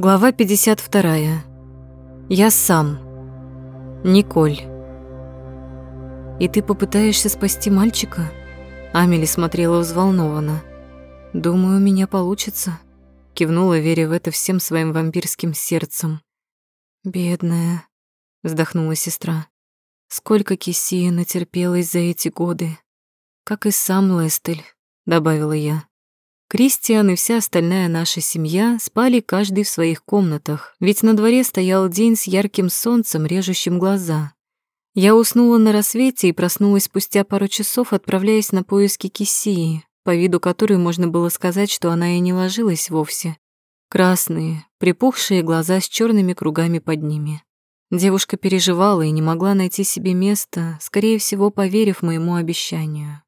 Глава 52. Я сам. Николь. «И ты попытаешься спасти мальчика?» Амели смотрела взволнованно. «Думаю, у меня получится», — кивнула, веря в это всем своим вампирским сердцем. «Бедная», — вздохнула сестра. «Сколько кисии натерпелась за эти годы. Как и сам Лестель», — добавила я. Кристиан и вся остальная наша семья спали каждый в своих комнатах, ведь на дворе стоял день с ярким солнцем, режущим глаза. Я уснула на рассвете и проснулась спустя пару часов, отправляясь на поиски Кисии, по виду которой можно было сказать, что она и не ложилась вовсе. Красные, припухшие глаза с черными кругами под ними. Девушка переживала и не могла найти себе места, скорее всего, поверив моему обещанию.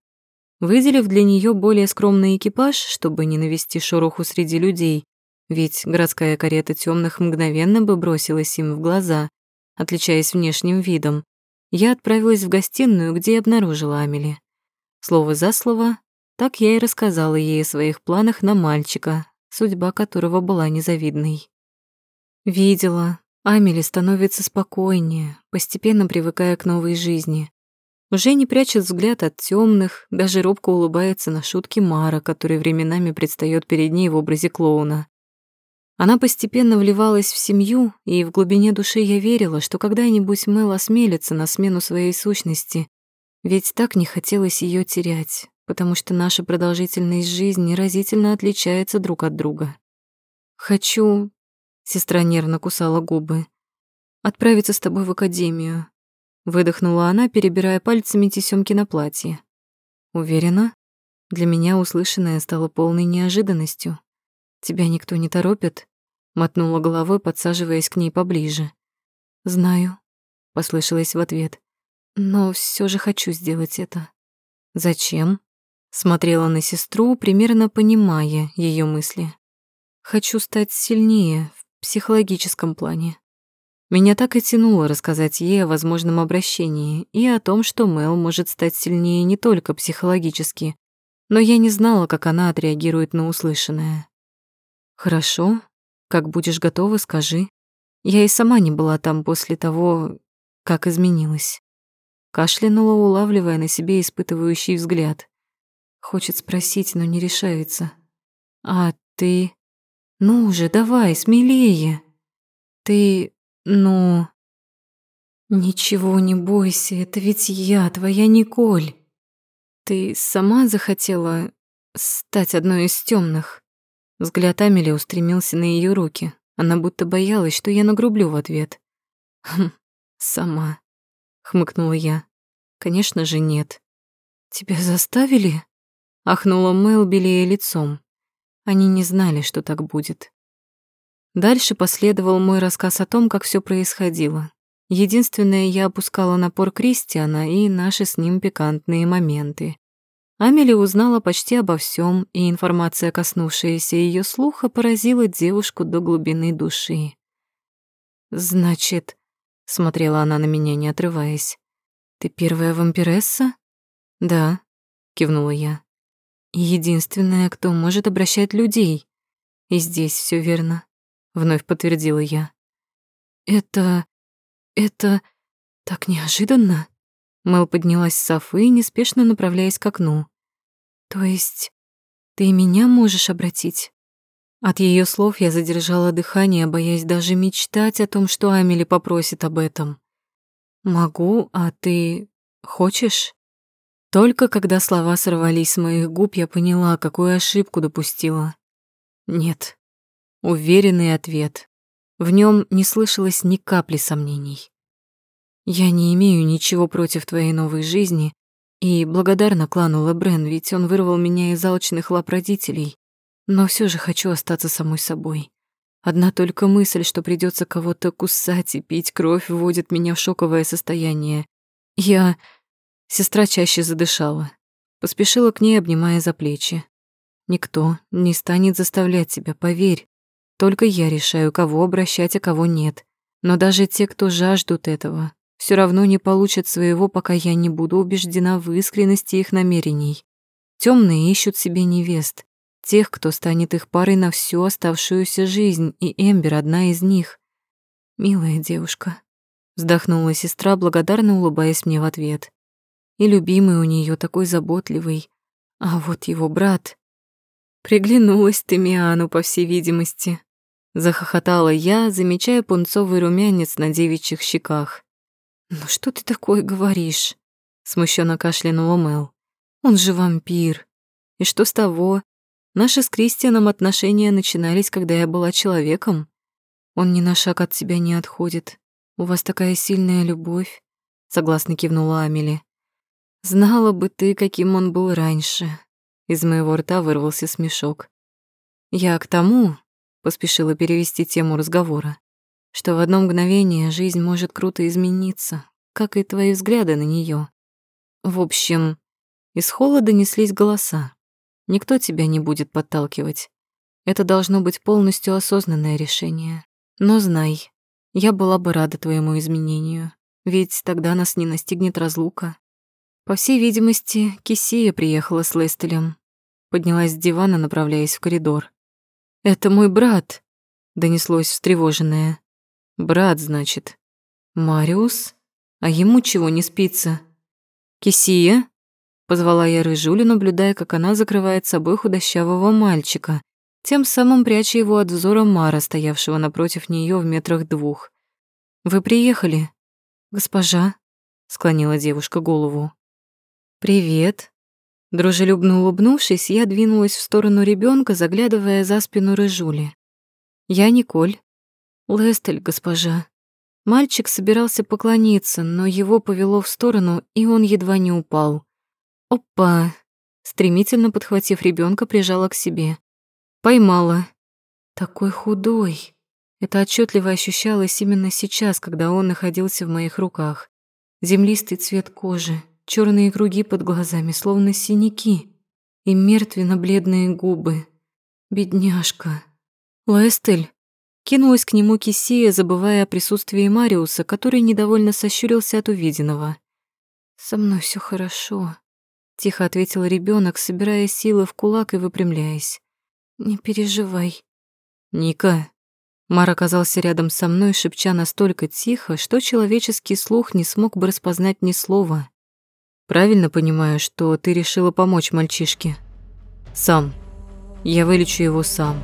Выделив для нее более скромный экипаж, чтобы не навести шороху среди людей, ведь городская карета темных мгновенно бы бросилась им в глаза, отличаясь внешним видом, я отправилась в гостиную, где обнаружила Амели. Слово за слово, так я и рассказала ей о своих планах на мальчика, судьба которого была незавидной. Видела, Амели становится спокойнее, постепенно привыкая к новой жизни. Уже не прячет взгляд от темных, даже робко улыбается на шутки Мара, который временами предстает перед ней в образе клоуна. Она постепенно вливалась в семью, и в глубине души я верила, что когда-нибудь Мэл осмелится на смену своей сущности, ведь так не хотелось ее терять, потому что наша продолжительность жизни разительно отличается друг от друга. «Хочу...» — сестра нервно кусала губы. «Отправиться с тобой в академию. Выдохнула она, перебирая пальцами тесёмки на платье. Уверена? Для меня услышанное стало полной неожиданностью. Тебя никто не торопит? Мотнула головой, подсаживаясь к ней поближе. Знаю, послышалось в ответ. Но все же хочу сделать это. Зачем? Смотрела на сестру, примерно понимая ее мысли. Хочу стать сильнее в психологическом плане. Меня так и тянуло рассказать ей о возможном обращении и о том, что Мел может стать сильнее не только психологически, но я не знала, как она отреагирует на услышанное. «Хорошо, как будешь готова, скажи. Я и сама не была там после того, как изменилась». Кашлянула, улавливая на себе испытывающий взгляд. Хочет спросить, но не решается. «А ты...» «Ну уже, давай, смелее!» «Ты «Ну...» «Ничего не бойся, это ведь я, твоя Николь. Ты сама захотела стать одной из темных. Взгляд Амели устремился на ее руки. Она будто боялась, что я нагрублю в ответ. «Хм, сама», — хмыкнула я. «Конечно же нет». «Тебя заставили?» — ахнула Мэл, белее лицом. Они не знали, что так будет. Дальше последовал мой рассказ о том, как все происходило. Единственное, я опускала напор Кристиана и наши с ним пикантные моменты. Амели узнала почти обо всем, и информация, коснувшаяся ее слуха, поразила девушку до глубины души. «Значит...» — смотрела она на меня, не отрываясь. «Ты первая вампиресса?» «Да», — кивнула я. «Единственная, кто может обращать людей. И здесь все верно вновь подтвердила я. Это... это... так неожиданно. Мэл поднялась с софы, неспешно направляясь к окну. То есть ты меня можешь обратить? От ее слов я задержала дыхание, боясь даже мечтать о том, что Амели попросит об этом. «Могу, а ты хочешь?» Только когда слова сорвались с моих губ, я поняла, какую ошибку допустила. «Нет, Уверенный ответ. В нем не слышалось ни капли сомнений. «Я не имею ничего против твоей новой жизни и благодарна клану Лебрен, ведь он вырвал меня из алчных лап родителей, но все же хочу остаться самой собой. Одна только мысль, что придется кого-то кусать и пить кровь, вводит меня в шоковое состояние. Я...» Сестра чаще задышала. Поспешила к ней, обнимая за плечи. «Никто не станет заставлять тебя, поверь. Только я решаю, кого обращать, а кого нет. Но даже те, кто жаждут этого, все равно не получат своего, пока я не буду убеждена в искренности их намерений. Темные ищут себе невест, Тех, кто станет их парой на всю оставшуюся жизнь, и Эмбер одна из них. Милая девушка, вздохнула сестра, благодарно улыбаясь мне в ответ. И любимый у нее такой заботливый. А вот его брат... Приглянулась ты Миану, по всей видимости. Захохотала я, замечая пунцовый румянец на девичьих щеках. «Ну что ты такое говоришь?» Смущенно кашлянула Мел. «Он же вампир. И что с того? Наши с Кристианом отношения начинались, когда я была человеком. Он ни на шаг от тебя не отходит. У вас такая сильная любовь», — согласно кивнула Амели. «Знала бы ты, каким он был раньше». Из моего рта вырвался смешок. «Я к тому», — поспешила перевести тему разговора, «что в одно мгновение жизнь может круто измениться, как и твои взгляды на нее. В общем, из холода неслись голоса. Никто тебя не будет подталкивать. Это должно быть полностью осознанное решение. Но знай, я была бы рада твоему изменению, ведь тогда нас не настигнет разлука. По всей видимости, Кисия приехала с Лестелем. Поднялась с дивана, направляясь в коридор. «Это мой брат», — донеслось встревоженное. «Брат, значит. Мариус? А ему чего не спится?» «Кисия?» — позвала я Рыжулю, наблюдая, как она закрывает собой худощавого мальчика, тем самым пряча его от взора Мара, стоявшего напротив нее в метрах двух. «Вы приехали?» «Госпожа», — склонила девушка голову. «Привет». Дружелюбно улыбнувшись, я двинулась в сторону ребенка, заглядывая за спину Рыжули. «Я Николь». «Лестель, госпожа», Мальчик собирался поклониться, но его повело в сторону, и он едва не упал. Опа! Стремительно подхватив ребенка, прижала к себе. Поймала. Такой худой. Это отчетливо ощущалось именно сейчас, когда он находился в моих руках. Землистый цвет кожи, черные круги под глазами, словно синяки, и мертвенно-бледные губы. Бедняжка. Лестель, Кинулась к нему Кисия, забывая о присутствии Мариуса, который недовольно сощурился от увиденного. «Со мной все хорошо», — тихо ответил ребенок, собирая силы в кулак и выпрямляясь. «Не переживай». «Ника». Мар оказался рядом со мной, шепча настолько тихо, что человеческий слух не смог бы распознать ни слова. «Правильно понимаю, что ты решила помочь мальчишке?» «Сам. Я вылечу его сам».